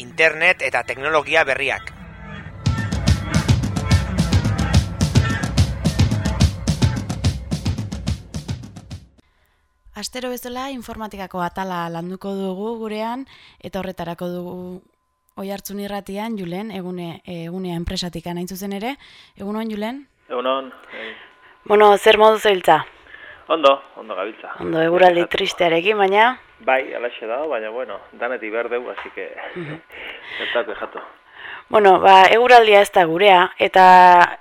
Internet eta teknologia berriak. Astero bezala informatikako atala landuko dugu gurean eta horretarako dugu oi hartzun irratian Julen egune egunea enpresatik anain zuzen ere. Egunon Julen? Egunon. Hey. Bueno, zer modu zeiltza? Ondo, ondo gabiltza. Ondo eguraldi tristearekin, baina Bai, alaxe da, baina bueno, daneti berdeu, así que zertako jatu. Bueno, ba, eguraldia ez da gurea, eta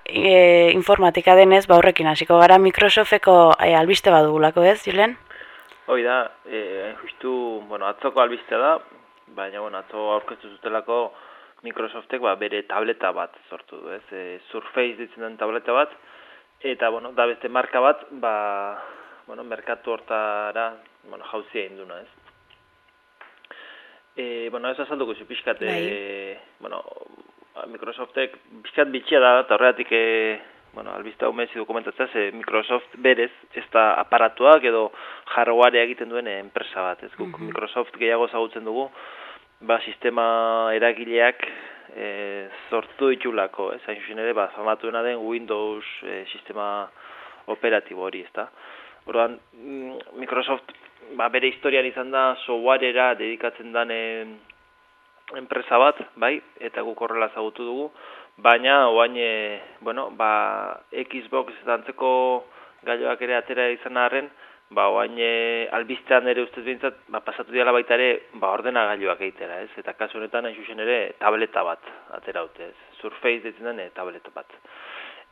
e, informatika denez, ba, horrekin hasiko gara Microsofteko e, albiste badugulako ez, Julen? Hoi da, e, justu, bueno, atzoko albiste da, baina, bueno, atzo aurkeztu zutelako Microsoftek ba, bere tableta bat sortu du, ez? E, Surface ditzen den tableta bat, eta, bueno, da beste marka bat, ba, bueno, merkatu hortara, bueno, jauzia induna, ez? E, bueno, ez azalduko zu pixkat, e, bueno, Microsoftek pixkat bitxia da, eta horretik, e, bueno, albizta hau mezi dokumentatzea, ze Microsoft berez, ez da aparatuak edo hardwarea egiten duen enpresa bat, ez guk Microsoft gehiago zagutzen dugu, ba, sistema eragileak e, sortu ditulako, ez hain ere, ba, famatuena den Windows e, sistema operatibo hori, ez. Orduan, Microsoft ba, bere historian izan da softwareera dedikatzen den enpresa bat, bai, eta guk horrela zagutu dugu, baina oain, e, bueno, ba, Xbox eta antzeko gaioak ere atera izan arren, ba, oain e, albiztean ere ustez bintzat, ba, pasatu diala baita ere, ba, ordena gaioak eitera, ez? Eta kasu honetan, hain ere, tableta bat atera dute, ez? Surface ditzen den, e, tableta bat.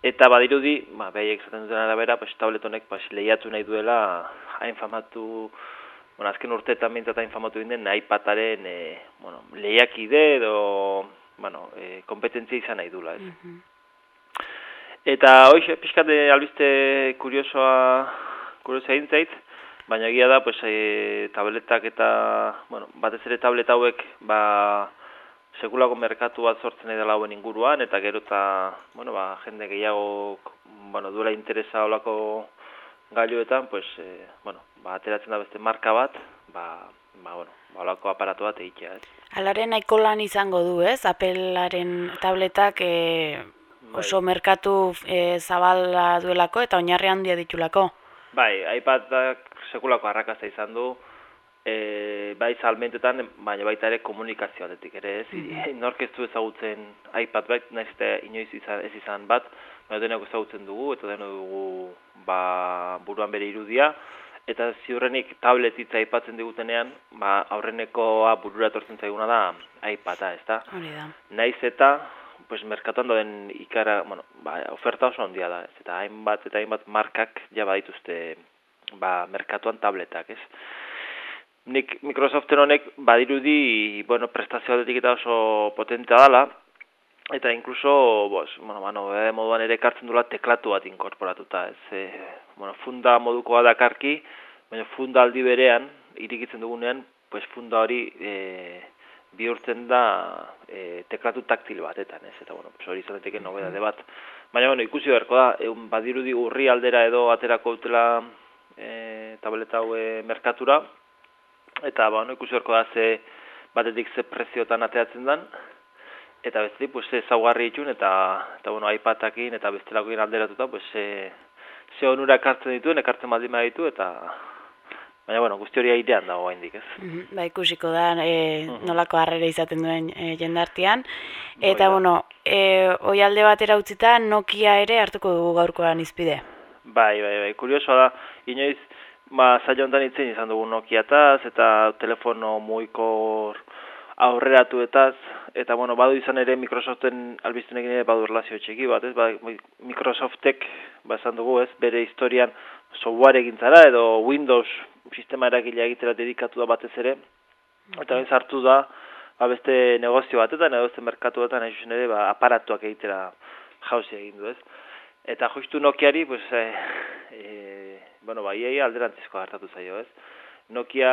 Eta badirudi, ba, behaiek zaten duten arabera, pues, tablet honek pues, lehiatu nahi duela, hain famatu, bueno, azken urteetan bintzat hain famatu binden, iPadaren e, bueno, lehiakide edo bueno, e, kompetentzia izan nahi dula, ez. Mm Eta hoxe, pixkate albiste kuriosoa, kuriosoa intzait, baina egia da, pues, e, tabletak eta, bueno, batez ere tableta hauek, ba, sekulako merkatu bat sortzen dela hauen inguruan, eta gero eta, bueno, ba, jende gehiago, bueno, duela interesa olako gailuetan, pues, e, bueno, ba, ateratzen da beste marka bat, ba, ba, bueno, ba, olako aparatu bat egitea, ez. Alaren nahiko lan izango du, ez? Apelaren tabletak e, oso merkatu e, zabala duelako eta oinarri handia ditulako. Bai, iPadak sekulako arrakasta izan du, e, bai salmentetan, baina baita ere komunikazio atetik ere, ez? Mm -hmm. Nork ez du ezagutzen iPad bat, nahiz eta inoiz izan, ez izan bat, baina denak ezagutzen dugu, eta denak dugu ba, buruan bere irudia, eta ziurrenik tablet hitza aipatzen digutenean, ba, aurrenekoa burura tortzen zaiguna da iPada, ezta? Hori da. Naiz eta pues merkatuan den ikara, bueno, ba, oferta oso handia da, ez? Eta hainbat eta hainbat markak ja badituzte ba, merkatuan tabletak, ez? Nik Microsoften honek badirudi, bueno, prestazio eta oso potentea dala, eta incluso, bos, bueno, bueno, moduan ere kartzen dula teklatu bat inkorporatuta, ez? E, bueno, funda modukoa dakarki, baina funda aldi berean, irikitzen dugunean, pues funda hori e, bihurtzen da e, teklatu taktil batetan, ez? Eta, bueno, pues hori izateke nobedade bat. Baina, bueno, ikusi beharko da, egun badirudi urri aldera edo aterako utela e, tableta haue merkatura, eta, bueno, ikusi beharko da, ze batetik ze preziotan ateatzen dan, eta beste, pues, ze zaugarri itxun, eta, eta bueno, iPadakin eta bestelakoin alderatuta, pues, ze, ze onura ekartzen dituen, ekartzen baldin ditu, eta baina, bueno, guzti hori airean dago haindik, ez? Mm Ba, ikusiko da, e, nolako harrera izaten duen e, jendartian. Eta, bueno, e, oi alde batera utzita, Nokia ere hartuko dugu gaurkoan izpide. Bai, bai, bai, kuriosoa da, inoiz, ba, zaila honetan itzen izan dugu Nokia-taz, eta telefono muikor aurreratuetaz, eta bueno, badu izan ere Microsoften albiztunekin ere badu relazio txeki bat, ez? Ba, Microsoftek, ba, esan dugu, ez? Bere historian software egintzara edo Windows sistema eragilea egitera dedikatu da batez ere, eta ez hartu da, ba, beste negozio batetan, edo beste merkatu batetan, ez ere, ba, aparatuak egitera jauzi egin du, ez? Eta justu Nokiari, pues, e, e, bueno, ba, iei alderantzizko hartatu zaio, ez? Nokia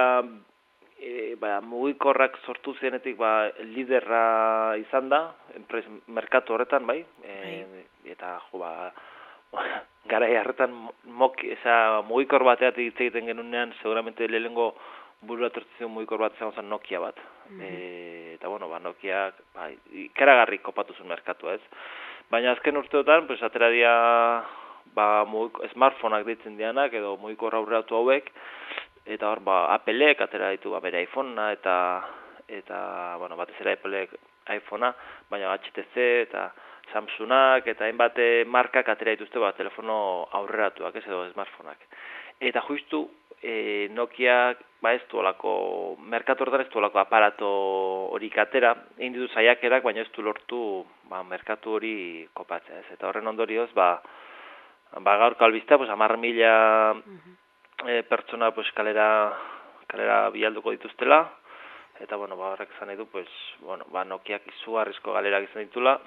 e, ba, mugikorrak sortu zenetik ba, liderra izan da, enpres, merkatu horretan, bai, e, eta jo, ba, gara horretan mok, eza, mugikor bateat hitz egiten genunean, seguramente lehengo burura tortzizion muikor bat zen Nokia bat. E, eta bueno, ba, Nokia ba, ikaragarri kopatu zuen merkatu ez. Baina azken urteotan, pues, atera dia ba, muiko, smartphoneak ditzen dianak edo muikor aurreatu hauek, eta hor, ba, Appleek atera ditu ba, bere iPhonea eta eta, bueno, batez ere Appleek iPhonea, baina HTC eta Samsungak eta hainbat markak atera dituzte ba, telefono aurreratuak, ez edo smartphoneak. Eta justu e, Nokia ba ez du olako, merkatu ez du olako aparato hori katera, egin ditu zaiakerak, baina ez du lortu ba, merkatu hori kopatzea. Ez. Eta horren ondorioz, ba, ba gaur kalbizta, pues, amar mila e, pertsona pues, kalera, kalera bialduko dituztela, eta bueno, ba, horrek zan edu, pues, bueno, ba, Nokiak izugarrizko galera gizan ditula,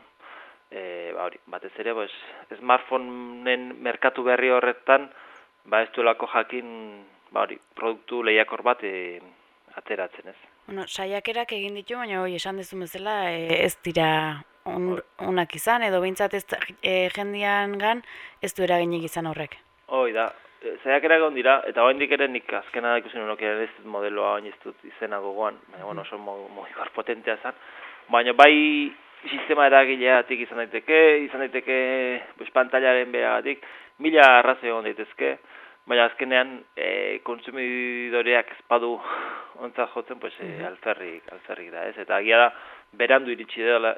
e, ba, hori, batez ere, pues, smartphoneen merkatu berri horretan, ba, ez duelako jakin, ba, hori, produktu lehiakor bat e, ateratzen ez. Bueno, saiakerak egin ditu, baina hori esan dezu bezala e, ez dira on, onak izan, edo behintzat ez e, jendian gan ez du eraginik izan horrek. Hoi da, e, saiakerak egon dira, eta hori ere nik azkena ikusen unok ez modeloa oin ez dut izena gogoan, baina bueno, oso modu potentea zen, baina bai sistema eragileatik izan daiteke, izan daiteke pues, pantailaren beragatik, mila arraze egon daitezke, baina azkenean e, konsumidoreak ezpadu ontza jotzen, pues, e, alferrik, alferrik da, ez? Eta agia da, berandu iritsi dela,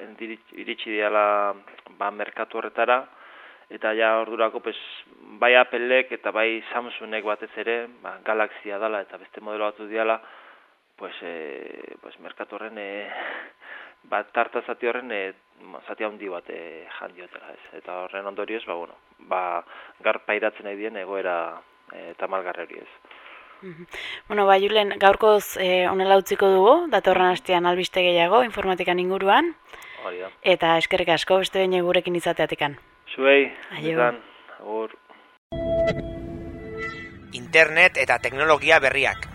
iritsi dela ba, merkatu horretara, eta ja ordurako pues, bai Appleek eta bai Samsungek batez ere, ba, Galaxia dela eta beste modelo batu diala, pues, e, pues, merkatu horren e, bat tarta zati horren e, zati handi bat e, jandiotela ez. Eta horren ondorioz, ba, bueno, ba, gar pairatzen nahi dien egoera e, tamalgarri hori ez. Bueno, ba, Julen, gaurkoz e, onela utziko dugu, datorren hastean albiste gehiago, informatikan inguruan. Hori da. Eta eskerrik asko beste baino gurekin izateatikan. Zuei, Aio. agur. Internet eta teknologia berriak.